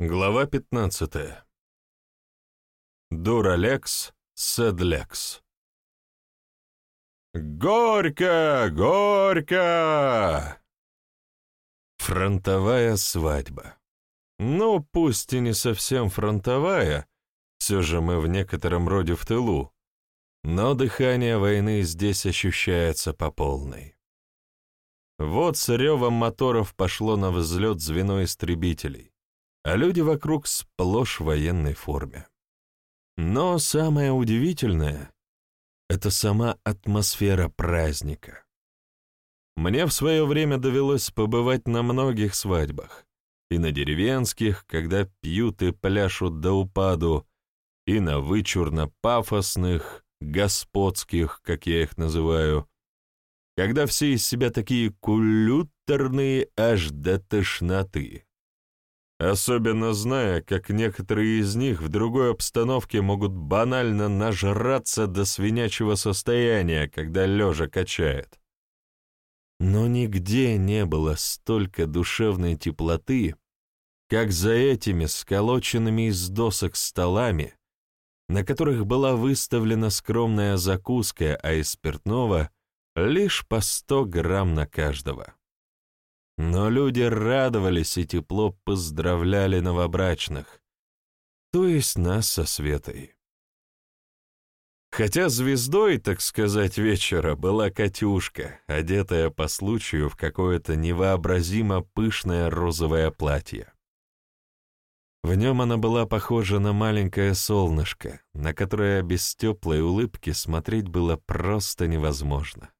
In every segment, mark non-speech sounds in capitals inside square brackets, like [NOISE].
Глава 15. Дуралекс, седлекс. Горько, горько! Фронтовая свадьба. Ну, пусть и не совсем фронтовая, все же мы в некотором роде в тылу, но дыхание войны здесь ощущается по полной. Вот с ревом моторов пошло на взлет звено истребителей а люди вокруг сплошь в военной форме. Но самое удивительное — это сама атмосфера праздника. Мне в свое время довелось побывать на многих свадьбах, и на деревенских, когда пьют и пляшут до упаду, и на вычурно-пафосных, господских, как я их называю, когда все из себя такие кулютерные аж до тошноты особенно зная, как некоторые из них в другой обстановке могут банально нажраться до свинячего состояния, когда лежа качает. Но нигде не было столько душевной теплоты, как за этими сколоченными из досок столами, на которых была выставлена скромная закуска, а из спиртного — лишь по сто грамм на каждого. Но люди радовались и тепло поздравляли новобрачных, то есть нас со Светой. Хотя звездой, так сказать, вечера была Катюшка, одетая по случаю в какое-то невообразимо пышное розовое платье. В нем она была похожа на маленькое солнышко, на которое без теплой улыбки смотреть было просто невозможно.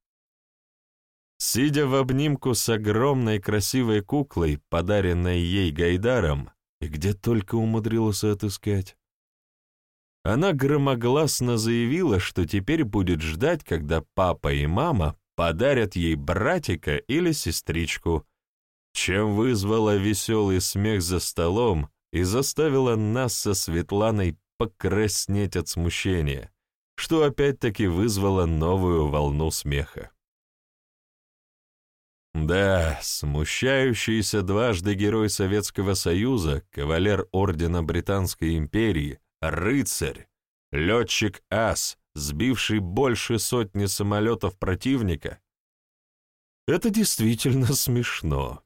Сидя в обнимку с огромной красивой куклой, подаренной ей Гайдаром, и где только умудрилась отыскать, она громогласно заявила, что теперь будет ждать, когда папа и мама подарят ей братика или сестричку, чем вызвала веселый смех за столом и заставила нас со Светланой покраснеть от смущения, что опять-таки вызвало новую волну смеха. Да, смущающийся дважды герой Советского Союза, кавалер Ордена Британской империи, рыцарь, летчик-ас, сбивший больше сотни самолетов противника, это действительно [LAUGHS] смешно.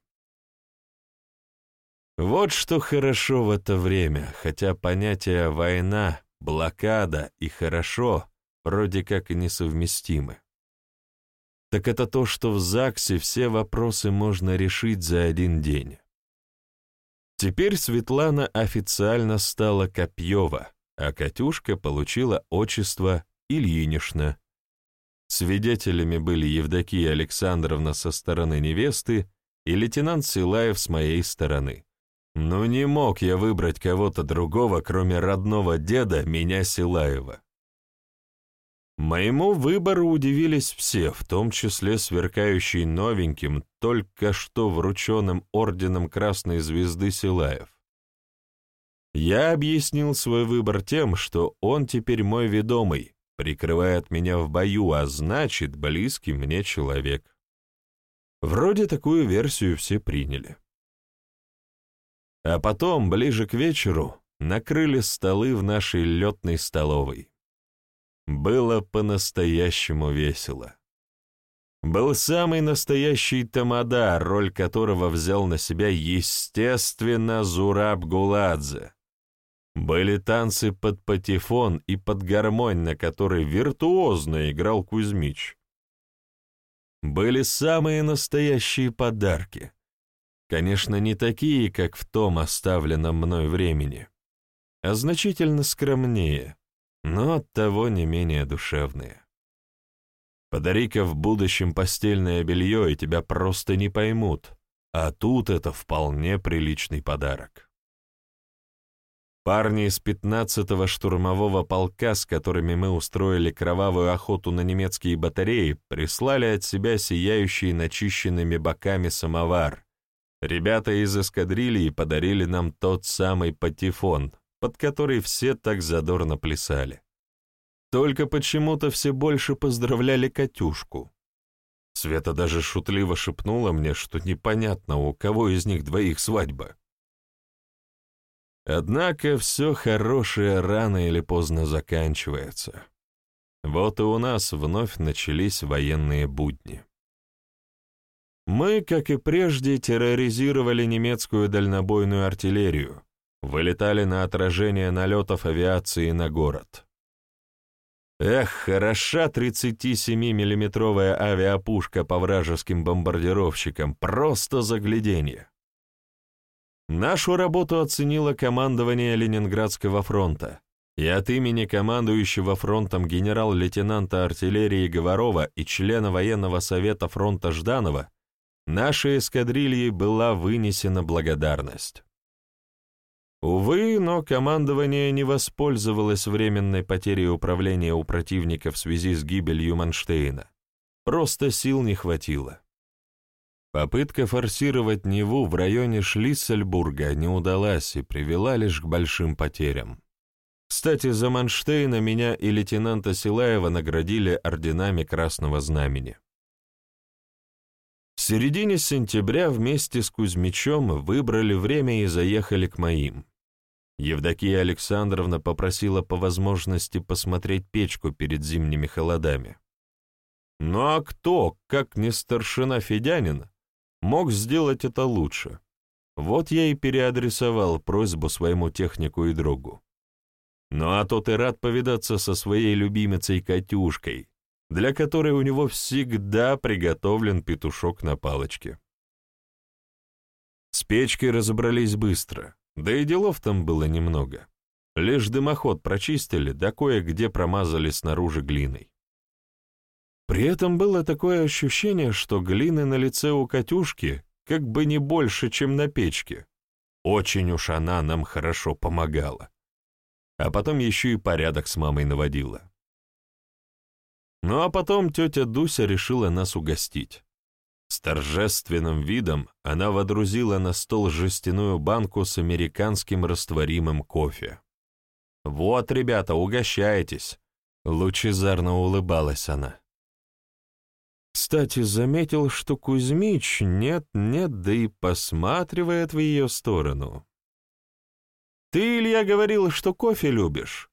Вот что хорошо в это время, хотя понятия «война», «блокада» и «хорошо» вроде как и несовместимы так это то, что в ЗАГСе все вопросы можно решить за один день. Теперь Светлана официально стала Копьева, а Катюшка получила отчество Ильинишна. Свидетелями были Евдокия Александровна со стороны невесты и лейтенант Силаев с моей стороны. Но не мог я выбрать кого-то другого, кроме родного деда, меня Силаева. Моему выбору удивились все, в том числе сверкающий новеньким, только что врученным орденом Красной Звезды Силаев. Я объяснил свой выбор тем, что он теперь мой ведомый, прикрывает меня в бою, а значит, близкий мне человек. Вроде такую версию все приняли. А потом, ближе к вечеру, накрыли столы в нашей летной столовой. Было по-настоящему весело. Был самый настоящий тамада, роль которого взял на себя, естественно, Зураб Гуладзе. Были танцы под патефон и под гармонь, на которой виртуозно играл Кузьмич. Были самые настоящие подарки. Конечно, не такие, как в том оставленном мной времени, а значительно скромнее — но оттого не менее душевные. Подари-ка в будущем постельное белье, и тебя просто не поймут, а тут это вполне приличный подарок. Парни из 15-го штурмового полка, с которыми мы устроили кровавую охоту на немецкие батареи, прислали от себя сияющий начищенными боками самовар. Ребята из эскадрильи подарили нам тот самый патефон, под который все так задорно плясали. Только почему-то все больше поздравляли Катюшку. Света даже шутливо шепнула мне, что непонятно, у кого из них двоих свадьба. Однако все хорошее рано или поздно заканчивается. Вот и у нас вновь начались военные будни. Мы, как и прежде, терроризировали немецкую дальнобойную артиллерию, вылетали на отражение налетов авиации на город. Эх, хороша 37-миллиметровая авиапушка по вражеским бомбардировщикам, просто загляденье. Нашу работу оценило командование Ленинградского фронта, и от имени командующего фронтом генерал-лейтенанта артиллерии Говорова и члена военного совета фронта Жданова нашей эскадрильи была вынесена благодарность. Увы, но командование не воспользовалось временной потерей управления у противника в связи с гибелью Манштейна. Просто сил не хватило. Попытка форсировать Неву в районе Шлиссельбурга не удалась и привела лишь к большим потерям. Кстати, за Манштейна меня и лейтенанта Силаева наградили орденами Красного Знамени. В середине сентября вместе с Кузьмичом выбрали время и заехали к моим. Евдокия Александровна попросила по возможности посмотреть печку перед зимними холодами. Ну а кто, как не старшина Федянин, мог сделать это лучше? Вот я и переадресовал просьбу своему технику и другу. Ну а тот и рад повидаться со своей любимицей Катюшкой, для которой у него всегда приготовлен петушок на палочке. С печкой разобрались быстро. Да и делов там было немного. Лишь дымоход прочистили, да кое-где промазали снаружи глиной. При этом было такое ощущение, что глины на лице у Катюшки как бы не больше, чем на печке. Очень уж она нам хорошо помогала. А потом еще и порядок с мамой наводила. Ну а потом тетя Дуся решила нас угостить. С торжественным видом она водрузила на стол жестяную банку с американским растворимым кофе. «Вот, ребята, угощайтесь!» — лучезарно улыбалась она. Кстати, заметил, что Кузьмич нет-нет, да и посматривает в ее сторону. «Ты, Илья, говорил, что кофе любишь.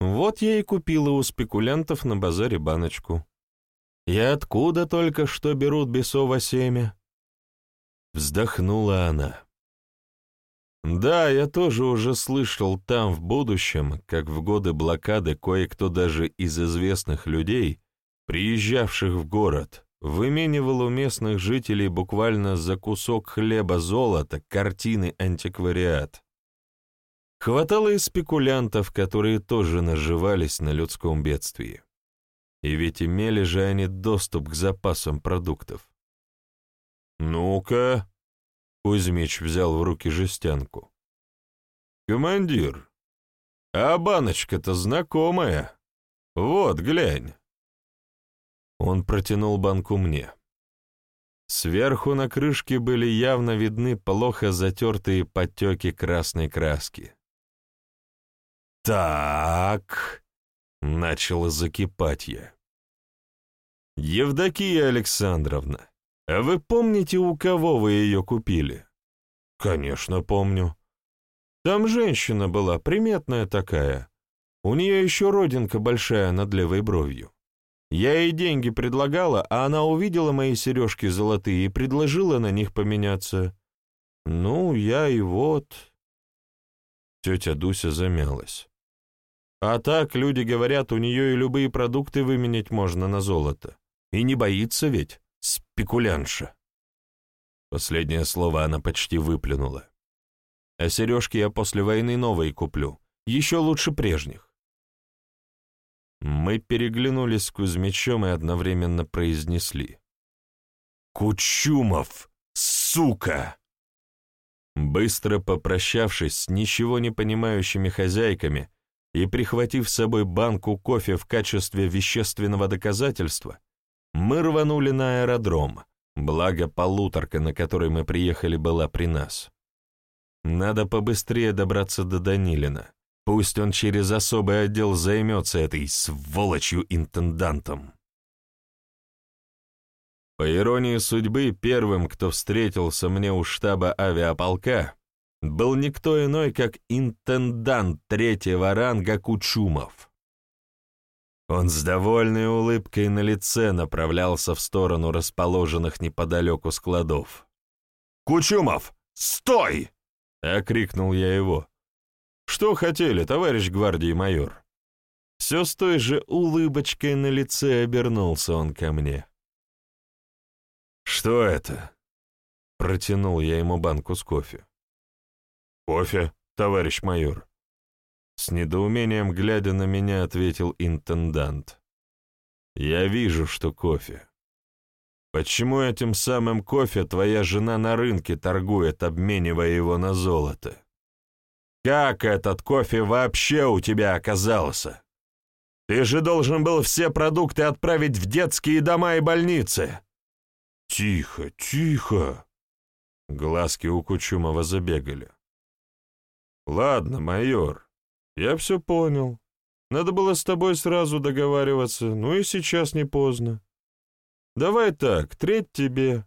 Вот я и купила у спекулянтов на базаре баночку. И откуда только что берут бесово семя?» Вздохнула она. «Да, я тоже уже слышал там, в будущем, как в годы блокады кое-кто даже из известных людей, приезжавших в город, выменивал у местных жителей буквально за кусок хлеба золота картины антиквариат. Хватало и спекулянтов, которые тоже наживались на людском бедствии. И ведь имели же они доступ к запасам продуктов. «Ну-ка!» — Кузьмич взял в руки жестянку. «Командир, а баночка-то знакомая. Вот, глянь». Он протянул банку мне. Сверху на крышке были явно видны плохо затертые подтеки красной краски. «Так...» Начало закипать я. «Евдокия Александровна, а вы помните, у кого вы ее купили?» «Конечно, помню. Там женщина была, приметная такая. У нее еще родинка большая над левой бровью. Я ей деньги предлагала, а она увидела мои сережки золотые и предложила на них поменяться. Ну, я и вот...» Тетя Дуся замялась. А так, люди говорят, у нее и любые продукты выменять можно на золото. И не боится ведь, спекулянша. Последнее слово она почти выплюнула. А сережки я после войны новые куплю, еще лучше прежних. Мы переглянулись с Кузьмичом и одновременно произнесли. «Кучумов, сука!» Быстро попрощавшись с ничего не понимающими хозяйками, и, прихватив с собой банку кофе в качестве вещественного доказательства, мы рванули на аэродром, благо полуторка, на которой мы приехали, была при нас. Надо побыстрее добраться до Данилина. Пусть он через особый отдел займется этой сволочью-интендантом. По иронии судьбы, первым, кто встретился мне у штаба авиаполка, был никто иной, как интендант третьего ранга Кучумов. Он с довольной улыбкой на лице направлялся в сторону расположенных неподалеку складов. «Кучумов, стой!» — окрикнул я его. «Что хотели, товарищ гвардии майор?» Все с той же улыбочкой на лице обернулся он ко мне. «Что это?» — протянул я ему банку с кофе. «Кофе, товарищ майор». С недоумением глядя на меня, ответил интендант. «Я вижу, что кофе. Почему этим самым кофе твоя жена на рынке торгует, обменивая его на золото? Как этот кофе вообще у тебя оказался? Ты же должен был все продукты отправить в детские дома и больницы». «Тихо, тихо!» Глазки у Кучумова забегали. «Ладно, майор, я все понял. Надо было с тобой сразу договариваться, ну и сейчас не поздно. Давай так, треть тебе.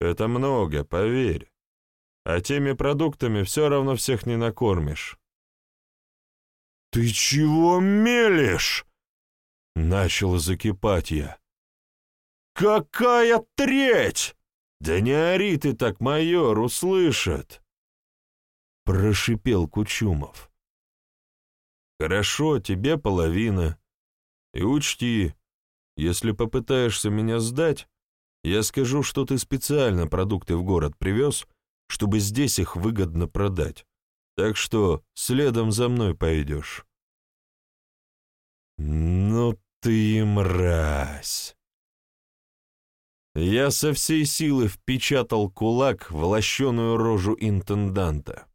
Это много, поверь. А теми продуктами все равно всех не накормишь». «Ты чего мелешь?» Начал закипать я. «Какая треть? Да не ори ты так, майор, услышат!» Прошипел Кучумов. «Хорошо, тебе половина. И учти, если попытаешься меня сдать, я скажу, что ты специально продукты в город привез, чтобы здесь их выгодно продать. Так что следом за мной пойдешь». «Ну ты мразь!» Я со всей силы впечатал кулак в лощеную рожу интенданта.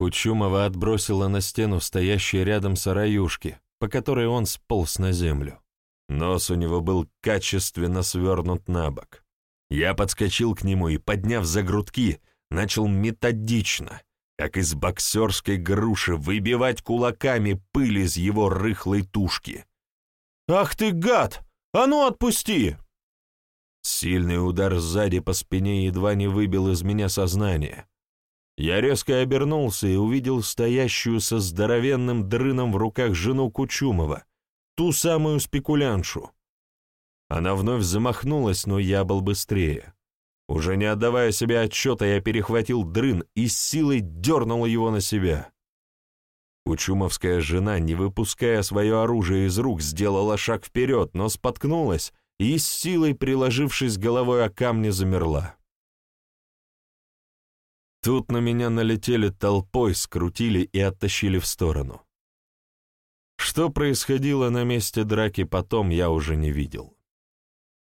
Кучумова отбросила на стену стоящие рядом сараюшки, по которой он сполз на землю. Нос у него был качественно свернут на бок. Я подскочил к нему и, подняв за грудки, начал методично, как из боксерской груши, выбивать кулаками пыль из его рыхлой тушки. «Ах ты, гад! А ну отпусти!» Сильный удар сзади по спине едва не выбил из меня сознание. Я резко обернулся и увидел стоящую со здоровенным дрыном в руках жену Кучумова, ту самую спекуляншу. Она вновь замахнулась, но я был быстрее. Уже не отдавая себе отчета, я перехватил дрын и с силой дернул его на себя. Кучумовская жена, не выпуская свое оружие из рук, сделала шаг вперед, но споткнулась и с силой, приложившись головой о камни, замерла. Тут на меня налетели толпой, скрутили и оттащили в сторону. Что происходило на месте драки потом, я уже не видел.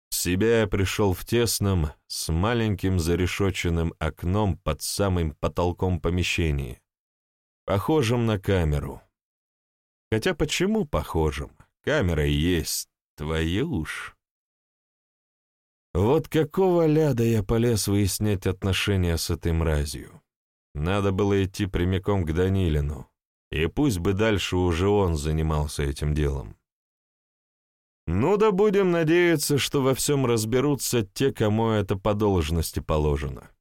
В себя я пришел в тесном, с маленьким зарешоченным окном под самым потолком помещении, похожим на камеру. Хотя почему похожим? Камера и есть, твою уж. Вот какого ляда я полез выяснять отношения с этой мразью? Надо было идти прямиком к Данилину, и пусть бы дальше уже он занимался этим делом. Ну да будем надеяться, что во всем разберутся те, кому это по должности положено.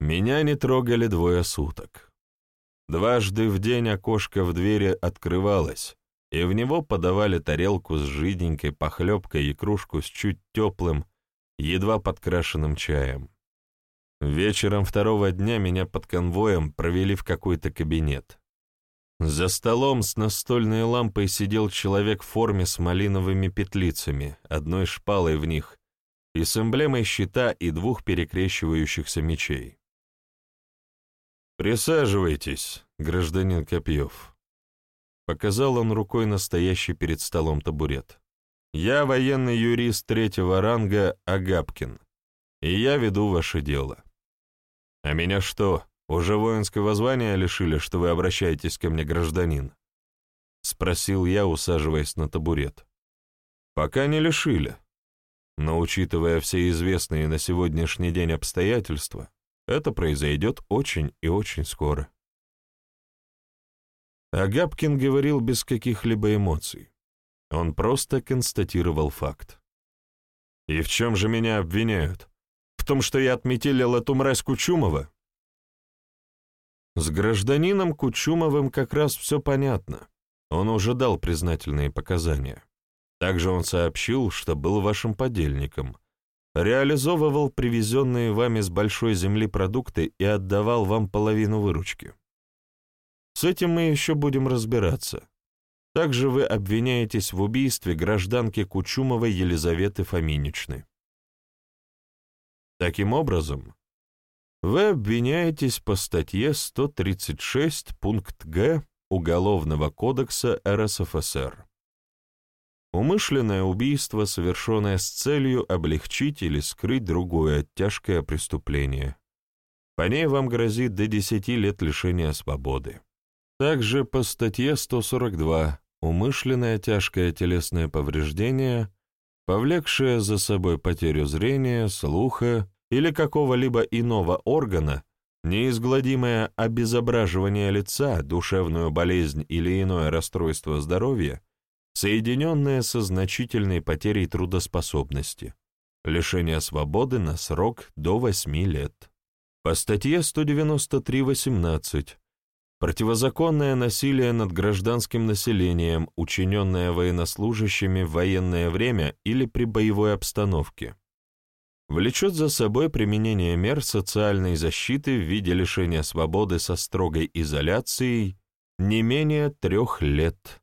Меня не трогали двое суток. Дважды в день окошко в двери открывалось, и в него подавали тарелку с жиденькой похлебкой и кружку с чуть теплым, едва подкрашенным чаем. Вечером второго дня меня под конвоем провели в какой-то кабинет. За столом с настольной лампой сидел человек в форме с малиновыми петлицами, одной шпалой в них, и с эмблемой щита и двух перекрещивающихся мечей. «Присаживайтесь, гражданин Копьев», Показал он рукой настоящий перед столом табурет. «Я военный юрист третьего ранга Агапкин, и я веду ваше дело». «А меня что, уже воинского звания лишили, что вы обращаетесь ко мне, гражданин?» — спросил я, усаживаясь на табурет. «Пока не лишили. Но, учитывая все известные на сегодняшний день обстоятельства, это произойдет очень и очень скоро». Агапкин говорил без каких-либо эмоций. Он просто констатировал факт. «И в чем же меня обвиняют? В том, что я отметелил эту мразь Кучумова? С гражданином Кучумовым как раз все понятно. Он уже дал признательные показания. Также он сообщил, что был вашим подельником, реализовывал привезенные вами с большой земли продукты и отдавал вам половину выручки. С этим мы еще будем разбираться. Также вы обвиняетесь в убийстве гражданки Кучумовой Елизаветы Фоминичны. Таким образом, вы обвиняетесь по статье 136 пункт Г Уголовного кодекса РСФСР. Умышленное убийство, совершенное с целью облегчить или скрыть другое тяжкое преступление. По ней вам грозит до 10 лет лишения свободы. Также по статье 142 умышленное тяжкое телесное повреждение, повлекшее за собой потерю зрения, слуха или какого-либо иного органа, неизгладимое обезображивание лица, душевную болезнь или иное расстройство здоровья, соединенное со значительной потерей трудоспособности, лишение свободы на срок до 8 лет. По статье 193.18 Противозаконное насилие над гражданским населением, учиненное военнослужащими в военное время или при боевой обстановке влечет за собой применение мер социальной защиты в виде лишения свободы со строгой изоляцией не менее трех лет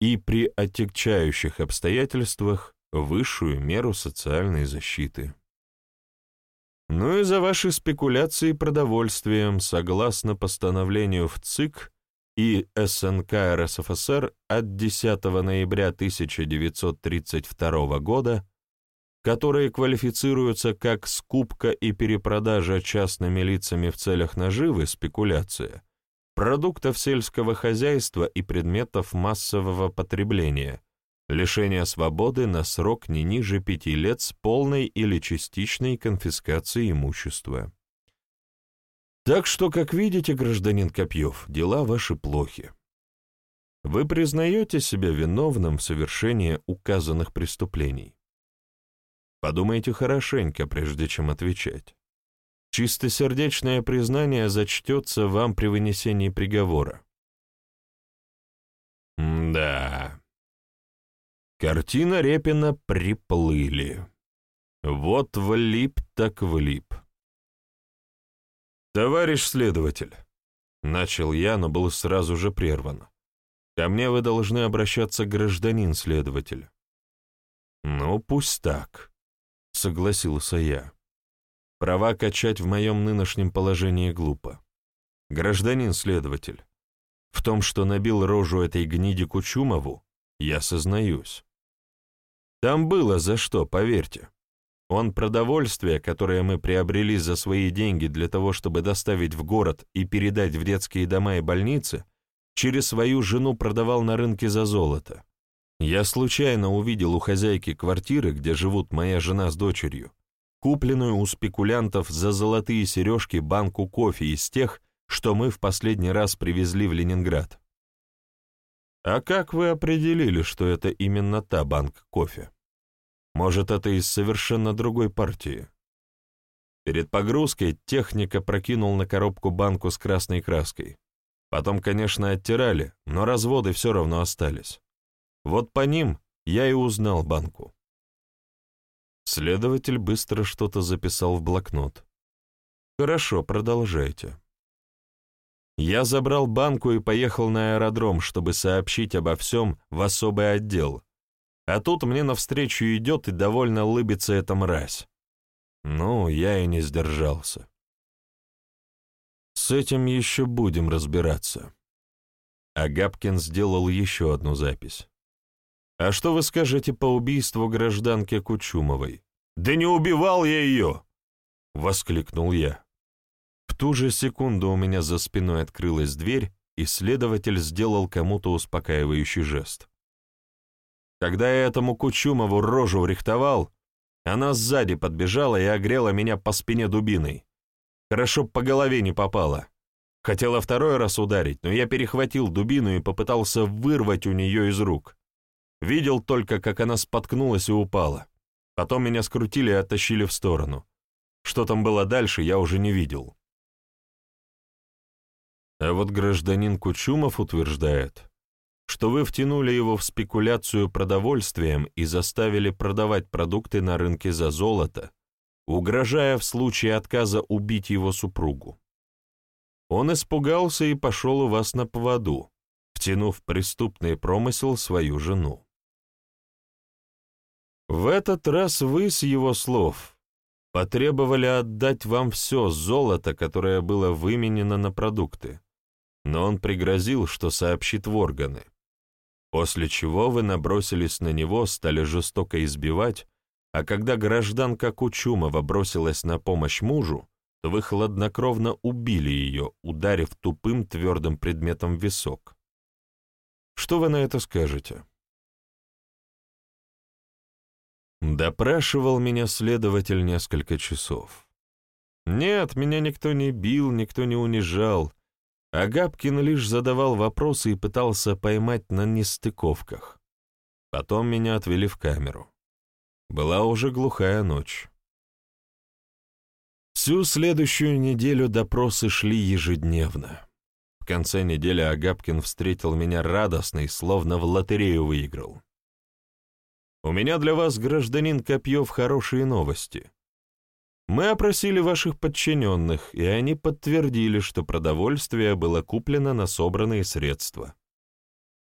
и при отягчающих обстоятельствах высшую меру социальной защиты. Ну и за ваши спекуляции продовольствием, согласно постановлению в ЦИК и СНК РСФСР от 10 ноября 1932 года, которые квалифицируются как скупка и перепродажа частными лицами в целях наживы, спекуляция, продуктов сельского хозяйства и предметов массового потребления, лишение свободы на срок не ниже пяти лет с полной или частичной конфискацией имущества. Так что, как видите, гражданин Копьев, дела ваши плохи. Вы признаете себя виновным в совершении указанных преступлений. Подумайте хорошенько, прежде чем отвечать. Чистосердечное признание зачтется вам при вынесении приговора. да. Картина Репина приплыли. Вот влип так влип. «Товарищ следователь», — начал я, но был сразу же прерван. «Ко мне вы должны обращаться гражданин-следователь». «Ну, пусть так», — согласился я. «Права качать в моем нынешнем положении глупо. Гражданин-следователь, в том, что набил рожу этой гниди Кучумову, я сознаюсь. Там было за что, поверьте. Он продовольствие, которое мы приобрели за свои деньги для того, чтобы доставить в город и передать в детские дома и больницы, через свою жену продавал на рынке за золото. Я случайно увидел у хозяйки квартиры, где живут моя жена с дочерью, купленную у спекулянтов за золотые сережки банку кофе из тех, что мы в последний раз привезли в Ленинград. А как вы определили, что это именно та банка кофе? Может, это из совершенно другой партии? Перед погрузкой техника прокинул на коробку банку с красной краской. Потом, конечно, оттирали, но разводы все равно остались. Вот по ним я и узнал банку. Следователь быстро что-то записал в блокнот. «Хорошо, продолжайте». Я забрал банку и поехал на аэродром, чтобы сообщить обо всем в особый отдел. А тут мне навстречу идет и довольно улыбится эта мразь. Ну, я и не сдержался. С этим еще будем разбираться. Агапкин сделал еще одну запись. «А что вы скажете по убийству гражданки Кучумовой?» «Да не убивал я ее!» — воскликнул я. В ту же секунду у меня за спиной открылась дверь, и следователь сделал кому-то успокаивающий жест. Когда я этому Кучумову рожу рихтовал, она сзади подбежала и огрела меня по спине дубиной. Хорошо по голове не попала. Хотела второй раз ударить, но я перехватил дубину и попытался вырвать у нее из рук. Видел только, как она споткнулась и упала. Потом меня скрутили и оттащили в сторону. Что там было дальше, я уже не видел. А вот гражданин Кучумов утверждает, что вы втянули его в спекуляцию продовольствием и заставили продавать продукты на рынке за золото, угрожая в случае отказа убить его супругу. Он испугался и пошел у вас на поводу, втянув преступный промысел свою жену. В этот раз вы, с его слов, потребовали отдать вам все золото, которое было выменено на продукты, но он пригрозил, что сообщит в органы, после чего вы набросились на него, стали жестоко избивать, а когда гражданка Кучумова бросилась на помощь мужу, то вы хладнокровно убили ее, ударив тупым твердым предметом в висок. Что вы на это скажете? Допрашивал меня следователь несколько часов. Нет, меня никто не бил, никто не унижал, а Габкин лишь задавал вопросы и пытался поймать на нестыковках. Потом меня отвели в камеру. Была уже глухая ночь. Всю следующую неделю допросы шли ежедневно. В конце недели Агапкин встретил меня радостный, словно в лотерею выиграл. «У меня для вас, гражданин Копьев, хорошие новости. Мы опросили ваших подчиненных, и они подтвердили, что продовольствие было куплено на собранные средства.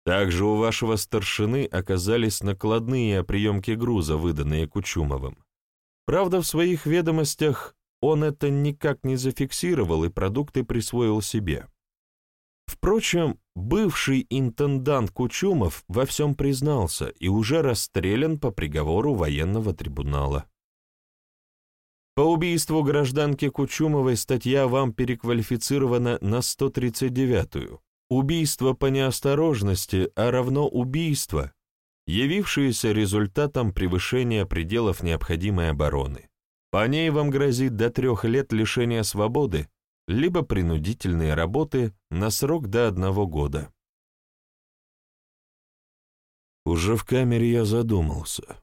Также у вашего старшины оказались накладные о приемке груза, выданные Кучумовым. Правда, в своих ведомостях он это никак не зафиксировал и продукты присвоил себе. Впрочем, бывший интендант Кучумов во всем признался и уже расстрелян по приговору военного трибунала. По убийству гражданки Кучумовой статья вам переквалифицирована на 139-ю. Убийство по неосторожности, а равно убийство, явившееся результатом превышения пределов необходимой обороны. По ней вам грозит до трех лет лишения свободы либо принудительные работы на срок до одного года. Уже в камере я задумался.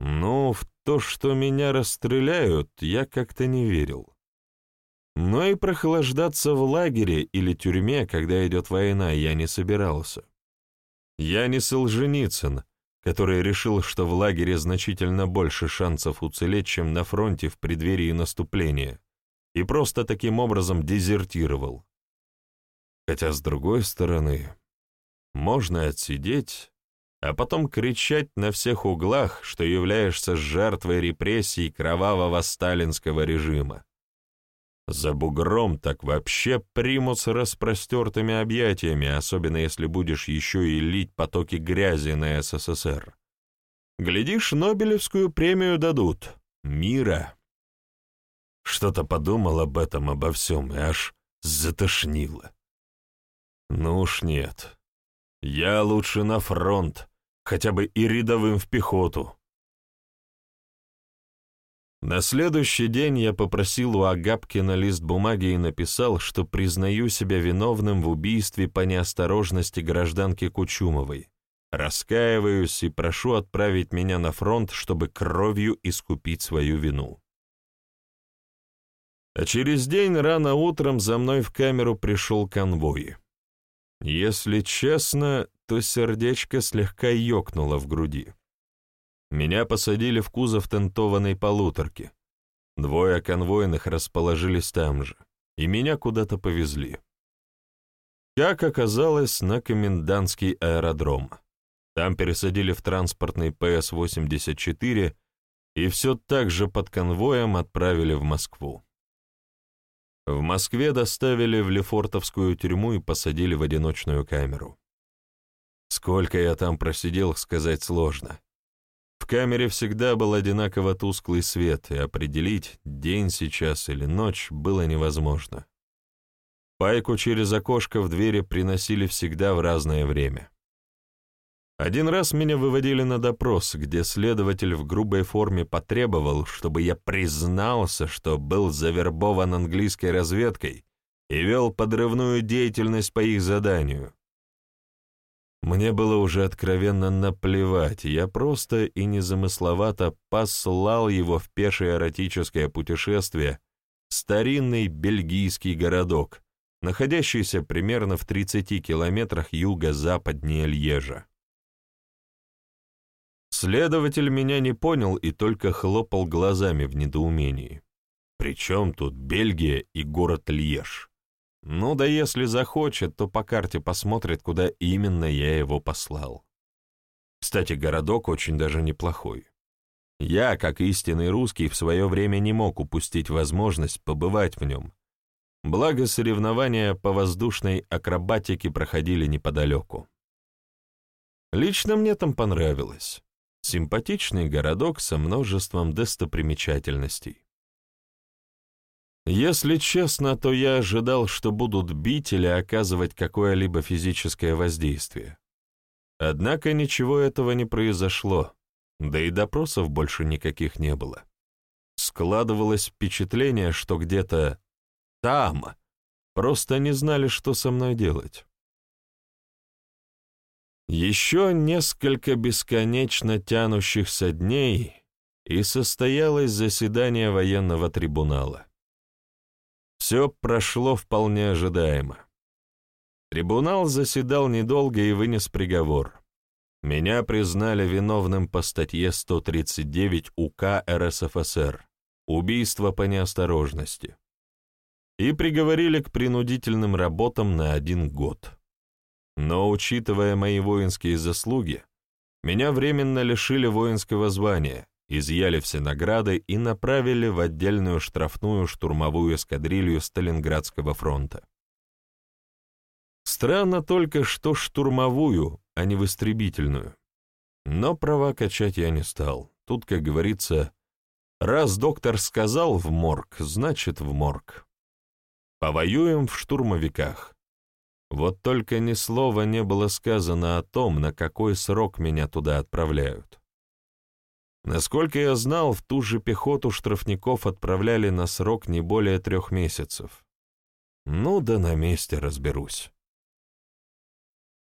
Ну, в то, что меня расстреляют, я как-то не верил. Но и прохлаждаться в лагере или тюрьме, когда идет война, я не собирался. Я не Солженицын, который решил, что в лагере значительно больше шансов уцелеть, чем на фронте в преддверии наступления и просто таким образом дезертировал. Хотя, с другой стороны, можно отсидеть, а потом кричать на всех углах, что являешься жертвой репрессий кровавого сталинского режима. За бугром так вообще примут с распростертыми объятиями, особенно если будешь еще и лить потоки грязи на СССР. Глядишь, Нобелевскую премию дадут. Мира. Что-то подумал об этом, обо всем, и аж затошнило. Ну уж нет. Я лучше на фронт, хотя бы и рядовым в пехоту. На следующий день я попросил у Агапкина лист бумаги и написал, что признаю себя виновным в убийстве по неосторожности гражданки Кучумовой, раскаиваюсь и прошу отправить меня на фронт, чтобы кровью искупить свою вину. А через день рано утром за мной в камеру пришел конвой. Если честно, то сердечко слегка ёкнуло в груди. Меня посадили в кузов тентованной полуторки. Двое конвойных расположились там же, и меня куда-то повезли. Как оказалось, на комендантский аэродром. Там пересадили в транспортный ПС-84 и все так же под конвоем отправили в Москву. В Москве доставили в Лефортовскую тюрьму и посадили в одиночную камеру. Сколько я там просидел, сказать сложно. В камере всегда был одинаково тусклый свет, и определить, день сейчас или ночь, было невозможно. Пайку через окошко в двери приносили всегда в разное время. Один раз меня выводили на допрос, где следователь в грубой форме потребовал, чтобы я признался, что был завербован английской разведкой и вел подрывную деятельность по их заданию. Мне было уже откровенно наплевать, я просто и незамысловато послал его в пешее эротическое путешествие в старинный бельгийский городок, находящийся примерно в 30 километрах юго-западнее Льежа. Следователь меня не понял и только хлопал глазами в недоумении. Причем тут Бельгия и город Льеж? Ну да если захочет, то по карте посмотрит, куда именно я его послал. Кстати, городок очень даже неплохой. Я, как истинный русский, в свое время не мог упустить возможность побывать в нем. Благо, соревнования по воздушной акробатике проходили неподалеку. Лично мне там понравилось. Симпатичный городок со множеством достопримечательностей. Если честно, то я ожидал, что будут бить или оказывать какое-либо физическое воздействие. Однако ничего этого не произошло, да и допросов больше никаких не было. Складывалось впечатление, что где-то там просто не знали, что со мной делать. Еще несколько бесконечно тянущихся дней, и состоялось заседание военного трибунала. Все прошло вполне ожидаемо. Трибунал заседал недолго и вынес приговор. Меня признали виновным по статье 139 УК РСФСР «Убийство по неосторожности» и приговорили к принудительным работам на один год. Но, учитывая мои воинские заслуги, меня временно лишили воинского звания, изъяли все награды и направили в отдельную штрафную штурмовую эскадрилью Сталинградского фронта. Странно только, что штурмовую, а не в истребительную. Но права качать я не стал. Тут, как говорится, раз доктор сказал в морг, значит в морг. Повоюем в штурмовиках. Вот только ни слова не было сказано о том, на какой срок меня туда отправляют. Насколько я знал, в ту же пехоту штрафников отправляли на срок не более трех месяцев. Ну да на месте разберусь.